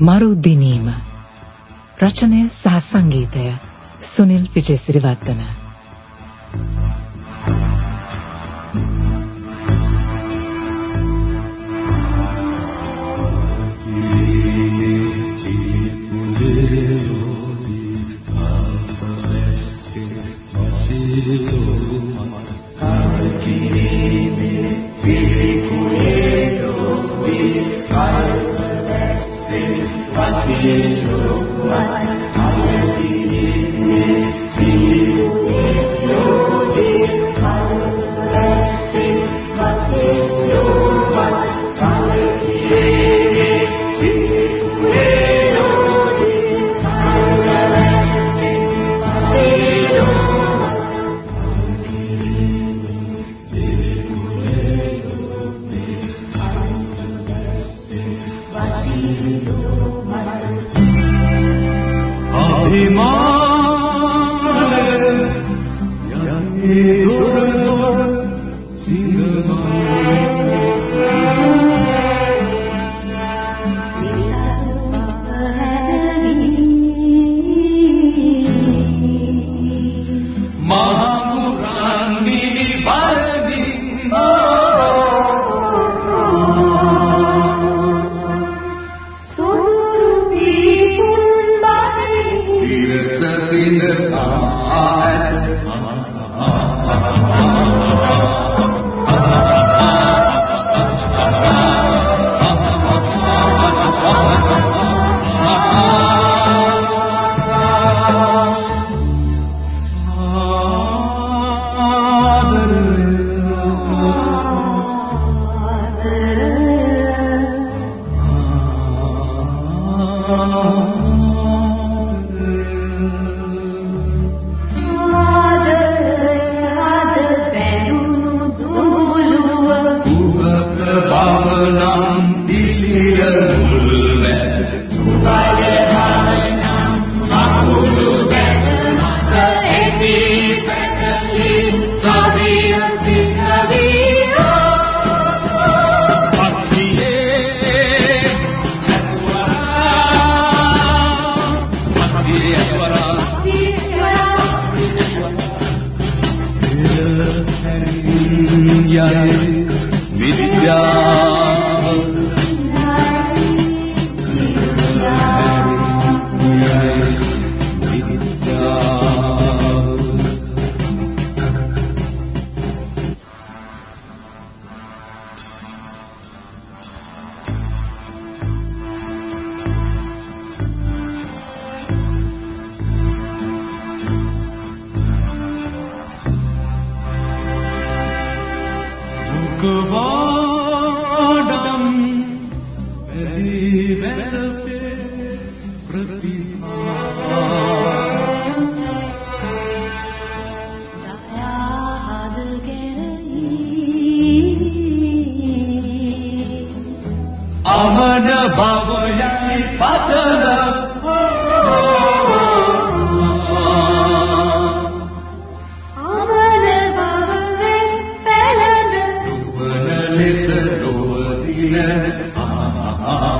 මරු දිනීම. රචනය සහ සංගීතය Sunil Wijesiriwardena. yarı, yarı, yarı, yarı, yarı, කවාඩම් වැදී වැළපේ ප්‍රතිපා අවන භවයයි පතනවා Medina. Ah, ah.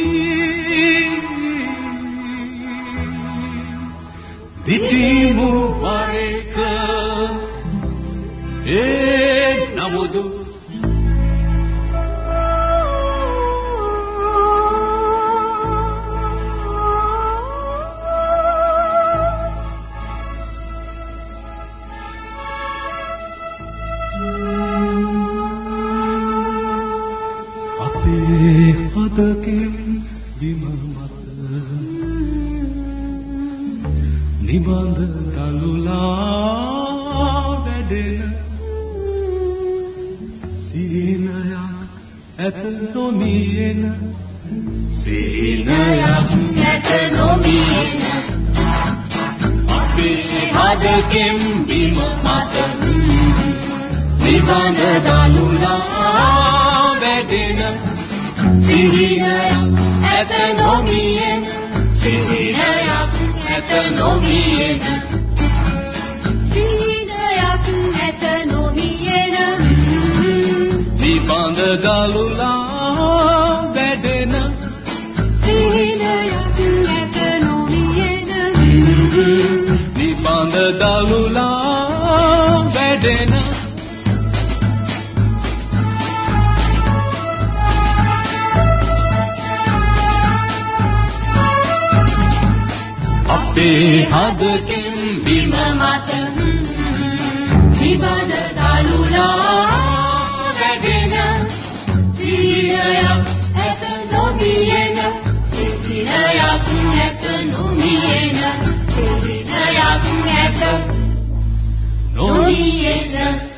දිටිමු වරේක ඒ නමුදු අපේ හදකින් බිම නිබඳ තලුලා වැඩෙන සීනයක් ඇත නොමියෙන. සීනයක් ඇත නොමියෙන. අපේ හදකින් බිම මත නිබඳ තලුලා වැඩෙන. සීනයක් ඇත නොමියෙන. සීනයක් ඇත නොමියෙන. සීනයක් ඇත නොමියෙන. නිබඳ දලුලා වැඩෙන. සීනයක් ඇත නොමියෙන. නිබඳ දලුලා වැඩෙන අපේ හදකින් බිම මත. නිබඳ තලුලා රැගෙන සිහිනයක් ඇත නොමියෙන. සිහිනයක් ඇත නොමියෙන. සිහිනයක් ඇත නොමියෙන.